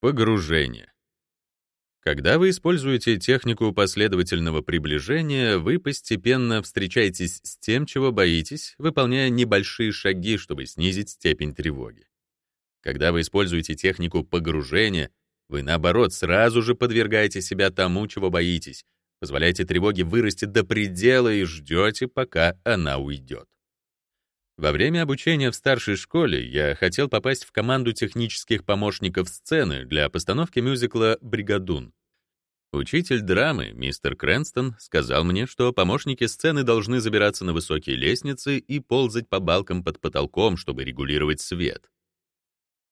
Погружение. Когда вы используете технику последовательного приближения, вы постепенно встречаетесь с тем, чего боитесь, выполняя небольшие шаги, чтобы снизить степень тревоги. Когда вы используете технику погружения, вы, наоборот, сразу же подвергаете себя тому, чего боитесь, позволяете тревоге вырасти до предела и ждете, пока она уйдет. Во время обучения в старшей школе я хотел попасть в команду технических помощников сцены для постановки мюзикла «Бригадун». Учитель драмы, мистер Крэнстон, сказал мне, что помощники сцены должны забираться на высокие лестницы и ползать по балкам под потолком, чтобы регулировать свет.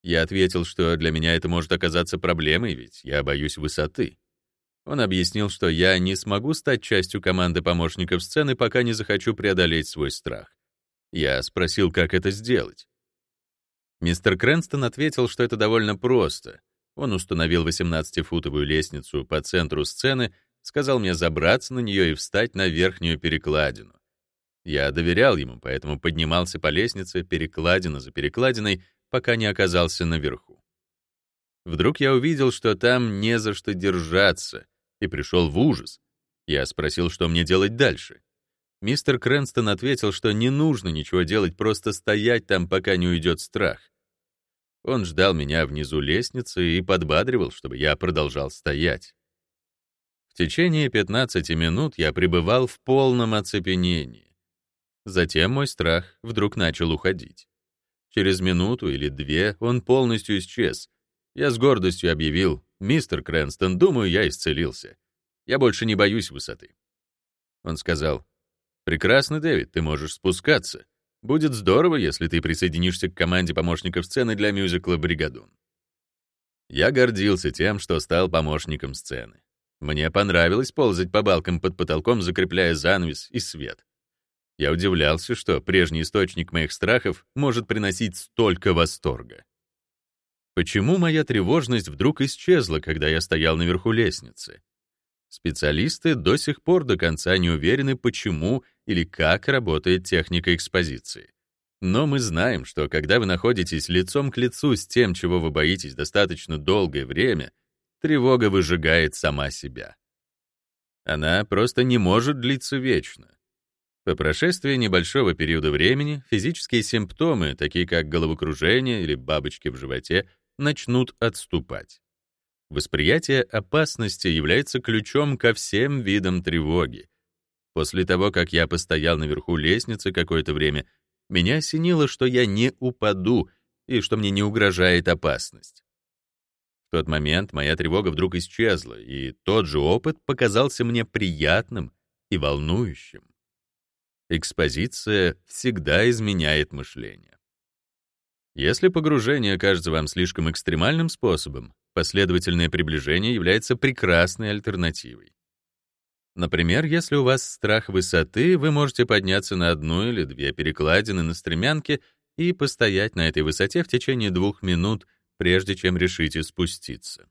Я ответил, что для меня это может оказаться проблемой, ведь я боюсь высоты. Он объяснил, что я не смогу стать частью команды помощников сцены, пока не захочу преодолеть свой страх. Я спросил, как это сделать. Мистер Крэнстон ответил, что это довольно просто. Он установил 18-футовую лестницу по центру сцены, сказал мне забраться на нее и встать на верхнюю перекладину. Я доверял ему, поэтому поднимался по лестнице, перекладина за перекладиной, пока не оказался наверху. Вдруг я увидел, что там не за что держаться, и пришел в ужас. Я спросил, что мне делать дальше. Мистер Крэнстон ответил, что не нужно ничего делать, просто стоять там, пока не уйдет страх. Он ждал меня внизу лестницы и подбадривал, чтобы я продолжал стоять. В течение 15 минут я пребывал в полном оцепенении. Затем мой страх вдруг начал уходить. Через минуту или две он полностью исчез. Я с гордостью объявил, «Мистер Крэнстон, думаю, я исцелился. Я больше не боюсь высоты». Он сказал, «Прекрасно, Дэвид, ты можешь спускаться. Будет здорово, если ты присоединишься к команде помощников сцены для мюзикла «Бригадун». Я гордился тем, что стал помощником сцены. Мне понравилось ползать по балкам под потолком, закрепляя занавес и свет. Я удивлялся, что прежний источник моих страхов может приносить столько восторга. Почему моя тревожность вдруг исчезла, когда я стоял наверху лестницы? Специалисты до сих пор до конца не уверены, почему или как работает техника экспозиции. Но мы знаем, что когда вы находитесь лицом к лицу с тем, чего вы боитесь достаточно долгое время, тревога выжигает сама себя. Она просто не может длиться вечно. По прошествии небольшого периода времени физические симптомы, такие как головокружение или бабочки в животе, начнут отступать. Восприятие опасности является ключом ко всем видам тревоги. После того, как я постоял наверху лестницы какое-то время, меня осенило, что я не упаду и что мне не угрожает опасность. В тот момент моя тревога вдруг исчезла, и тот же опыт показался мне приятным и волнующим. Экспозиция всегда изменяет мышление. Если погружение кажется вам слишком экстремальным способом, последовательное приближение является прекрасной альтернативой. Например, если у вас страх высоты, вы можете подняться на одну или две перекладины на стремянке и постоять на этой высоте в течение двух минут, прежде чем решите спуститься.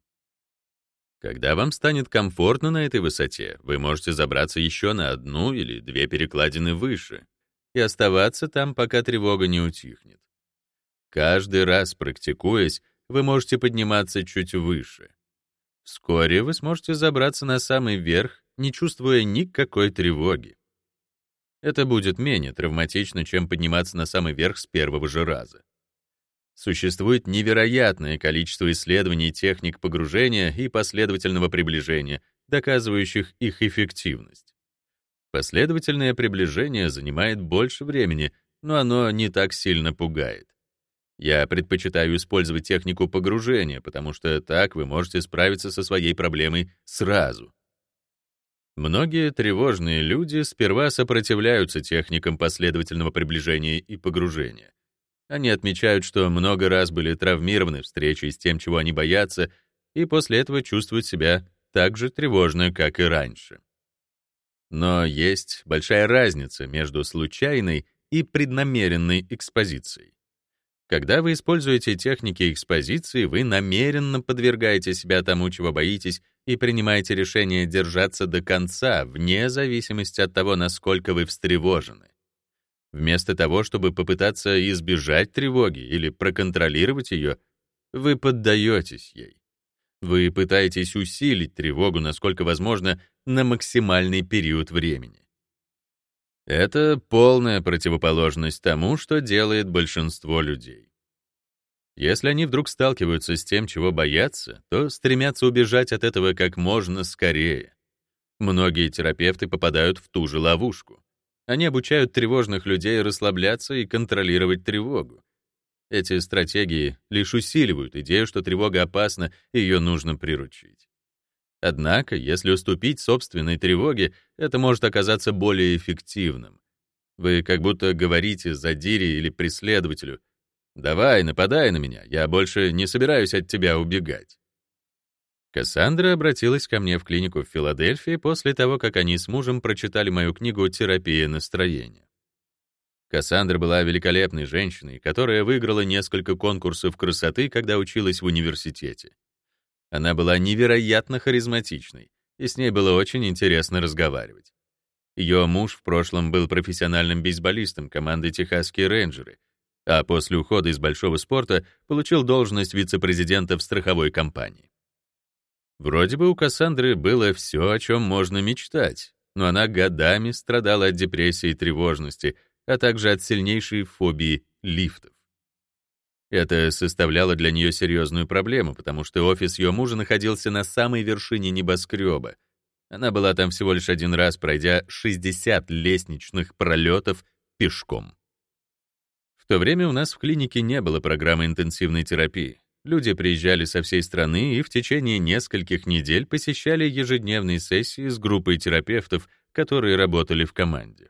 Когда вам станет комфортно на этой высоте, вы можете забраться еще на одну или две перекладины выше и оставаться там, пока тревога не утихнет. Каждый раз практикуясь, вы можете подниматься чуть выше. Вскоре вы сможете забраться на самый верх, не чувствуя никакой тревоги. Это будет менее травматично, чем подниматься на самый верх с первого же раза. Существует невероятное количество исследований техник погружения и последовательного приближения, доказывающих их эффективность. Последовательное приближение занимает больше времени, но оно не так сильно пугает. Я предпочитаю использовать технику погружения, потому что так вы можете справиться со своей проблемой сразу. Многие тревожные люди сперва сопротивляются техникам последовательного приближения и погружения. Они отмечают, что много раз были травмированы встречей с тем, чего они боятся, и после этого чувствуют себя так же тревожно, как и раньше. Но есть большая разница между случайной и преднамеренной экспозицией. Когда вы используете техники экспозиции, вы намеренно подвергаете себя тому, чего боитесь, и принимаете решение держаться до конца, вне зависимости от того, насколько вы встревожены. Вместо того, чтобы попытаться избежать тревоги или проконтролировать ее, вы поддаетесь ей. Вы пытаетесь усилить тревогу, насколько возможно, на максимальный период времени. Это полная противоположность тому, что делает большинство людей. Если они вдруг сталкиваются с тем, чего боятся, то стремятся убежать от этого как можно скорее. Многие терапевты попадают в ту же ловушку. Они обучают тревожных людей расслабляться и контролировать тревогу. Эти стратегии лишь усиливают идею, что тревога опасна и ее нужно приручить. Однако, если уступить собственной тревоге, это может оказаться более эффективным. Вы как будто говорите задире или преследователю «Давай, нападай на меня, я больше не собираюсь от тебя убегать». Кассандра обратилась ко мне в клинику в Филадельфии после того, как они с мужем прочитали мою книгу «Терапия настроения». Кассандра была великолепной женщиной, которая выиграла несколько конкурсов красоты, когда училась в университете. Она была невероятно харизматичной, и с ней было очень интересно разговаривать. Ее муж в прошлом был профессиональным бейсболистом команды «Техасские рейнджеры», а после ухода из большого спорта получил должность вице-президента в страховой компании. Вроде бы у Кассандры было все, о чем можно мечтать, но она годами страдала от депрессии и тревожности, а также от сильнейшей фобии лифтов. Это составляло для нее серьезную проблему, потому что офис ее мужа находился на самой вершине небоскреба. Она была там всего лишь один раз, пройдя 60 лестничных пролетов пешком. В то время у нас в клинике не было программы интенсивной терапии. Люди приезжали со всей страны и в течение нескольких недель посещали ежедневные сессии с группой терапевтов, которые работали в команде.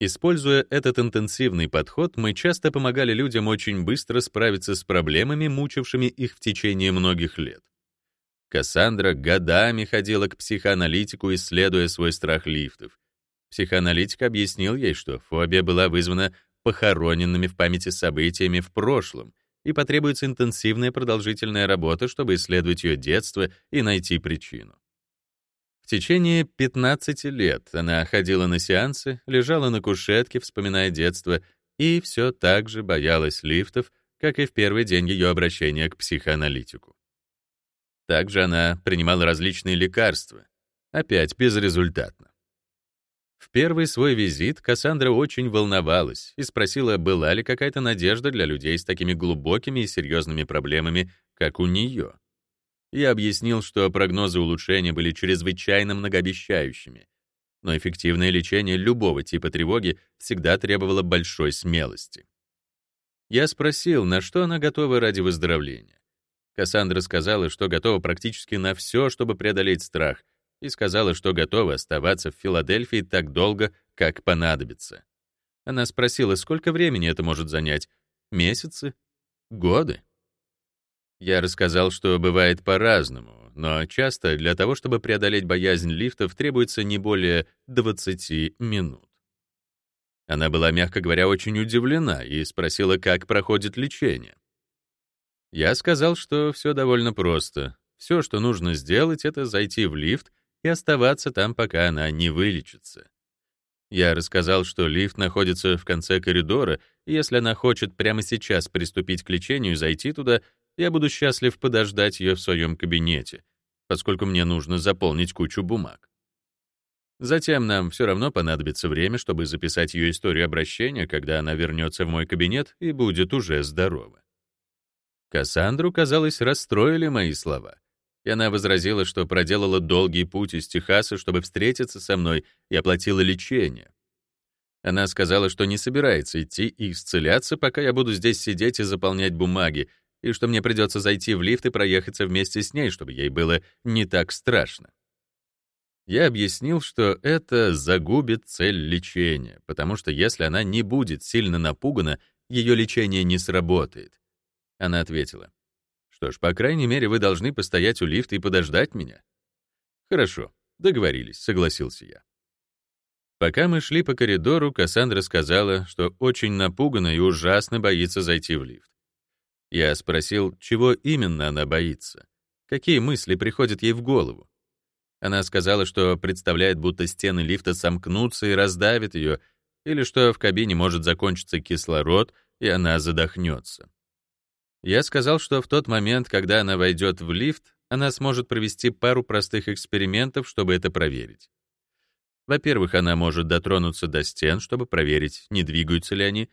Используя этот интенсивный подход, мы часто помогали людям очень быстро справиться с проблемами, мучившими их в течение многих лет. Кассандра годами ходила к психоаналитику, исследуя свой страх лифтов. Психоаналитик объяснил ей, что фобия была вызвана похороненными в памяти событиями в прошлом, и потребуется интенсивная продолжительная работа, чтобы исследовать ее детство и найти причину. В течение 15 лет она ходила на сеансы, лежала на кушетке, вспоминая детство, и все так же боялась лифтов, как и в первый день ее обращения к психоаналитику. Также она принимала различные лекарства, опять безрезультатно. В первый свой визит Кассандра очень волновалась и спросила, была ли какая-то надежда для людей с такими глубокими и серьезными проблемами, как у нее. Я объяснил, что прогнозы улучшения были чрезвычайно многообещающими, но эффективное лечение любого типа тревоги всегда требовало большой смелости. Я спросил, на что она готова ради выздоровления. Кассандра сказала, что готова практически на все, чтобы преодолеть страх, и сказала, что готова оставаться в Филадельфии так долго, как понадобится. Она спросила, сколько времени это может занять? Месяцы? Годы? Я рассказал, что бывает по-разному, но часто для того, чтобы преодолеть боязнь лифтов, требуется не более 20 минут. Она была, мягко говоря, очень удивлена и спросила, как проходит лечение. Я сказал, что все довольно просто. Все, что нужно сделать, это зайти в лифт и оставаться там, пока она не вылечится. Я рассказал, что лифт находится в конце коридора, и если она хочет прямо сейчас приступить к лечению и зайти туда, я буду счастлив подождать ее в своем кабинете, поскольку мне нужно заполнить кучу бумаг. Затем нам все равно понадобится время, чтобы записать ее историю обращения, когда она вернется в мой кабинет и будет уже здорова. Кассандру, казалось, расстроили мои слова, и она возразила, что проделала долгий путь из Техаса, чтобы встретиться со мной, и оплатила лечение. Она сказала, что не собирается идти и исцеляться, пока я буду здесь сидеть и заполнять бумаги, и что мне придется зайти в лифт и проехаться вместе с ней, чтобы ей было не так страшно. Я объяснил, что это загубит цель лечения, потому что если она не будет сильно напугана, ее лечение не сработает. Она ответила, что ж, по крайней мере, вы должны постоять у лифта и подождать меня. Хорошо, договорились, согласился я. Пока мы шли по коридору, Кассандра сказала, что очень напугана и ужасно боится зайти в лифт. Я спросил, чего именно она боится, какие мысли приходят ей в голову. Она сказала, что представляет, будто стены лифта сомкнутся и раздавят ее, или что в кабине может закончиться кислород, и она задохнется. Я сказал, что в тот момент, когда она войдет в лифт, она сможет провести пару простых экспериментов, чтобы это проверить. Во-первых, она может дотронуться до стен, чтобы проверить, не двигаются ли они,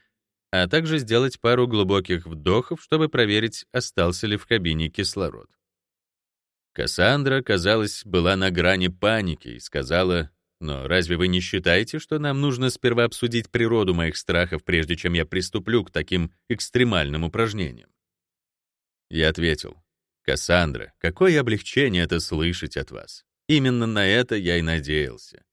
а также сделать пару глубоких вдохов, чтобы проверить, остался ли в кабине кислород. Кассандра, казалось, была на грани паники и сказала, «Но разве вы не считаете, что нам нужно сперва обсудить природу моих страхов, прежде чем я приступлю к таким экстремальным упражнениям?» Я ответил, «Кассандра, какое облегчение это слышать от вас. Именно на это я и надеялся.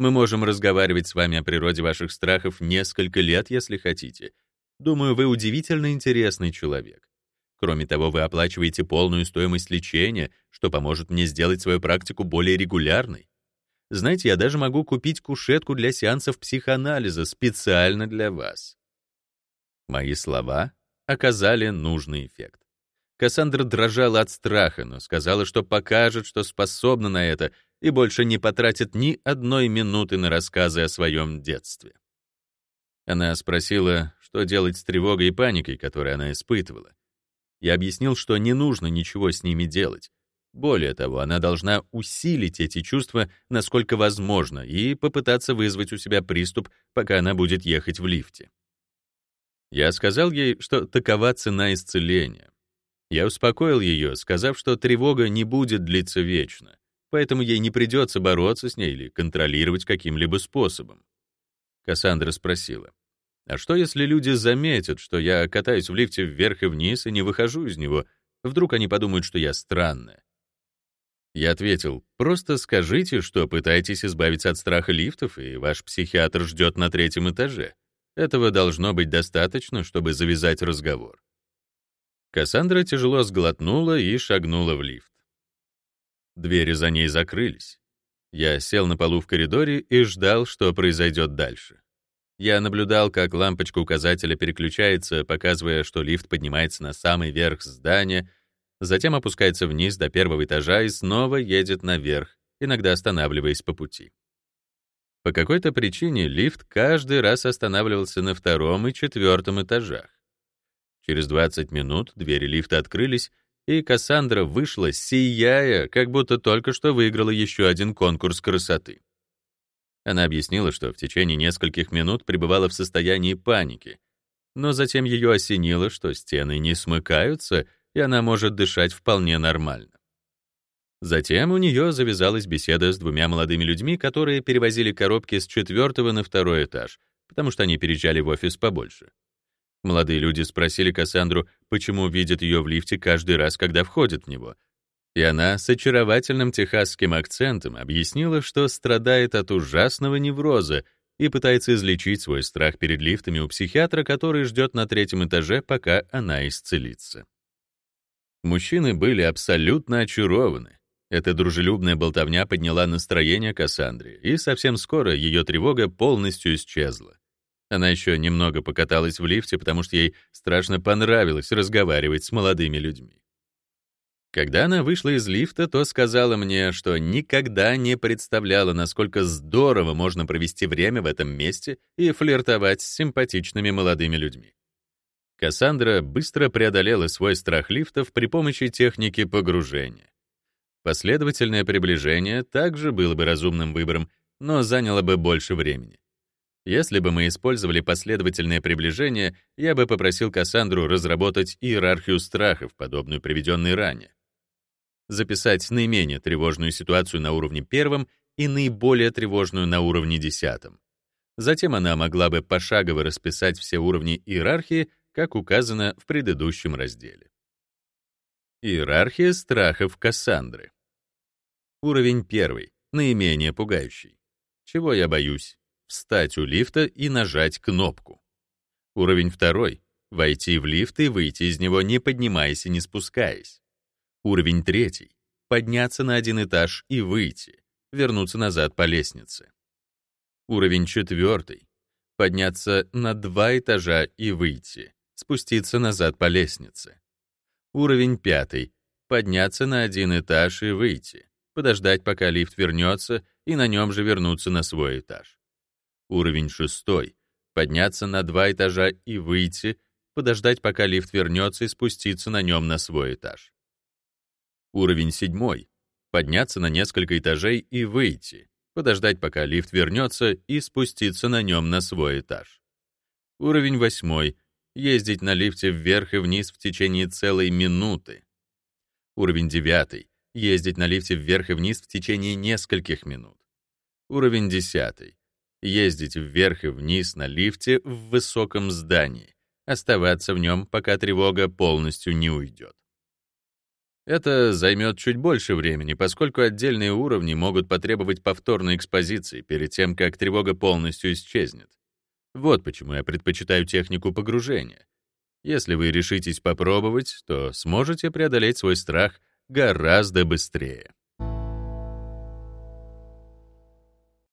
Мы можем разговаривать с вами о природе ваших страхов несколько лет, если хотите. Думаю, вы удивительно интересный человек. Кроме того, вы оплачиваете полную стоимость лечения, что поможет мне сделать свою практику более регулярной. Знаете, я даже могу купить кушетку для сеансов психоанализа специально для вас. Мои слова оказали нужный эффект. Кассандра дрожала от страха, но сказала, что покажет, что способна на это, и больше не потратит ни одной минуты на рассказы о своем детстве. Она спросила, что делать с тревогой и паникой, которые она испытывала. Я объяснил, что не нужно ничего с ними делать. Более того, она должна усилить эти чувства, насколько возможно, и попытаться вызвать у себя приступ, пока она будет ехать в лифте. Я сказал ей, что такова цена исцеления. Я успокоил ее, сказав, что тревога не будет длиться вечно, поэтому ей не придется бороться с ней или контролировать каким-либо способом. Кассандра спросила, а что, если люди заметят, что я катаюсь в лифте вверх и вниз и не выхожу из него? Вдруг они подумают, что я странная. Я ответил, просто скажите, что пытаетесь избавиться от страха лифтов, и ваш психиатр ждет на третьем этаже. Этого должно быть достаточно, чтобы завязать разговор. Кассандра тяжело сглотнула и шагнула в лифт. Двери за ней закрылись. Я сел на полу в коридоре и ждал, что произойдет дальше. Я наблюдал, как лампочка указателя переключается, показывая, что лифт поднимается на самый верх здания, затем опускается вниз до первого этажа и снова едет наверх, иногда останавливаясь по пути. По какой-то причине лифт каждый раз останавливался на втором и четвертом этажах. Через 20 минут двери лифта открылись, и Кассандра вышла, сияя, как будто только что выиграла еще один конкурс красоты. Она объяснила, что в течение нескольких минут пребывала в состоянии паники, но затем ее осенило, что стены не смыкаются, и она может дышать вполне нормально. Затем у нее завязалась беседа с двумя молодыми людьми, которые перевозили коробки с четвертого на второй этаж, потому что они переезжали в офис побольше. Молодые люди спросили Кассандру, почему видят ее в лифте каждый раз, когда входят в него — и она с очаровательным техасским акцентом объяснила, что страдает от ужасного невроза и пытается излечить свой страх перед лифтами у психиатра, который ждет на третьем этаже, пока она исцелится. Мужчины были абсолютно очарованы. Эта дружелюбная болтовня подняла настроение Кассандре, и совсем скоро ее тревога полностью исчезла. Она еще немного покаталась в лифте, потому что ей страшно понравилось разговаривать с молодыми людьми. Когда она вышла из лифта, то сказала мне, что никогда не представляла, насколько здорово можно провести время в этом месте и флиртовать с симпатичными молодыми людьми. Кассандра быстро преодолела свой страх лифтов при помощи техники погружения. Последовательное приближение также было бы разумным выбором, но заняло бы больше времени. Если бы мы использовали последовательное приближение, я бы попросил Кассандру разработать иерархию страхов, подобную приведенной ранее записать наименее тревожную ситуацию на уровне первом и наиболее тревожную на уровне десятом. Затем она могла бы пошагово расписать все уровни иерархии, как указано в предыдущем разделе. Иерархия страхов Кассандры. Уровень первый, наименее пугающий. Чего я боюсь? Встать у лифта и нажать кнопку. Уровень второй — войти в лифт и выйти из него, не поднимаясь и не спускаясь. Уровень третий — подняться на один этаж и выйти, вернуться назад по лестнице. Уровень четвертый — подняться на два этажа и выйти, спуститься назад по лестнице. Уровень пятый — подняться на один этаж и выйти, подождать, пока лифт вернется, и на нем же вернуться на свой этаж. Уровень шестой — подняться на два этажа и выйти, подождать, пока лифт вернется, и спуститься на нем на свой этаж. Уровень седьмой — подняться на несколько этажей и выйти, подождать, пока лифт вернется, и спуститься на нем на свой этаж. Уровень восьмой — ездить на лифте вверх и вниз в течение целой минуты. Уровень девятый — ездить на лифте вверх и вниз в течение нескольких минут. Уровень десятый — ездить вверх и вниз на лифте в высоком здании, оставаться в нем, пока тревога полностью не уйдет. Это займет чуть больше времени, поскольку отдельные уровни могут потребовать повторной экспозиции перед тем, как тревога полностью исчезнет. Вот почему я предпочитаю технику погружения. Если вы решитесь попробовать, то сможете преодолеть свой страх гораздо быстрее.